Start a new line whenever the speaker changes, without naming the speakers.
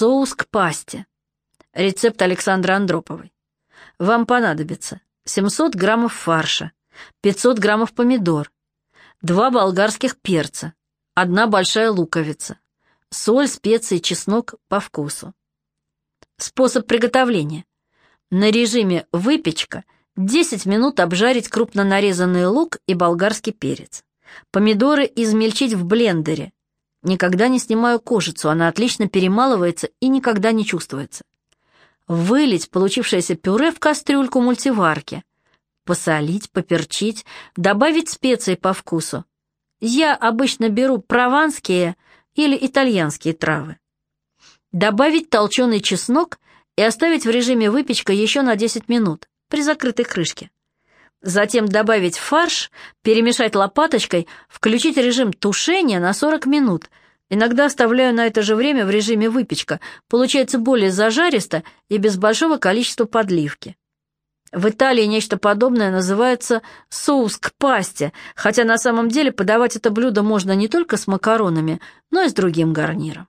Соус к пасте. Рецепт Александры Андроповой. Вам понадобится 700 граммов фарша, 500 граммов помидор, 2 болгарских перца, одна большая луковица, соль, специи, чеснок по вкусу. Способ приготовления. На режиме выпечка 10 минут обжарить крупно нарезанный лук и болгарский перец. Помидоры измельчить в блендере. Никогда не снимаю кожицу, она отлично перемалывается и никогда не чувствуется. Вылить получившееся пюре в кастрюльку мультиварки. Посолить, поперчить, добавить специи по вкусу. Я обычно беру прованские или итальянские травы. Добавить толченый чеснок и оставить в режиме выпечка еще на 10 минут при закрытой крышке. Затем добавить фарш, перемешать лопаточкой, включить режим тушения на 40 минут. Иногда оставляю на это же время в режиме выпечка. Получается более зажаристо и без большого количества подливки. В Италии нечто подобное называется соус к пасте, хотя на самом деле подавать это блюдо можно не только с макаронами, но и с другим гарниром.